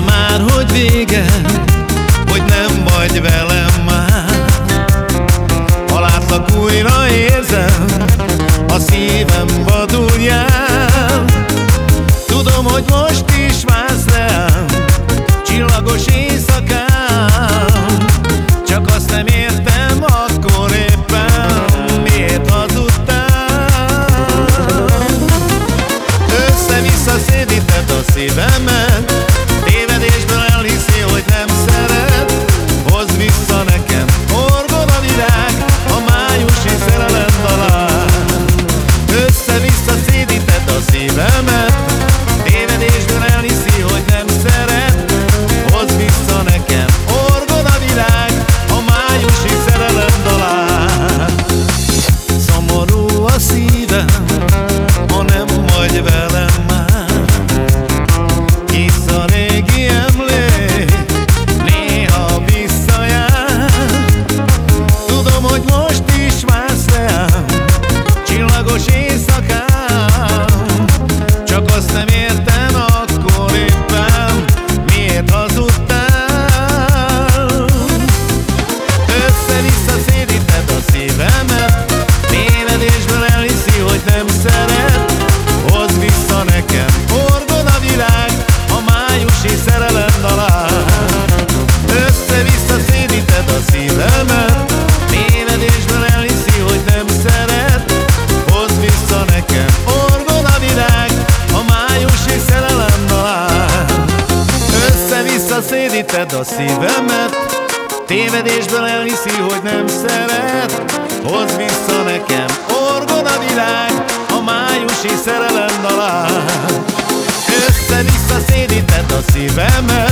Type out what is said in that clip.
már, hogy vége elveszted a szívemet Tévedésből elhiszi, hogy nem szeret. Hozz vissza nekem, orgon a világ A májusi szerelem dalán Össze-vissza szédíted a szívemet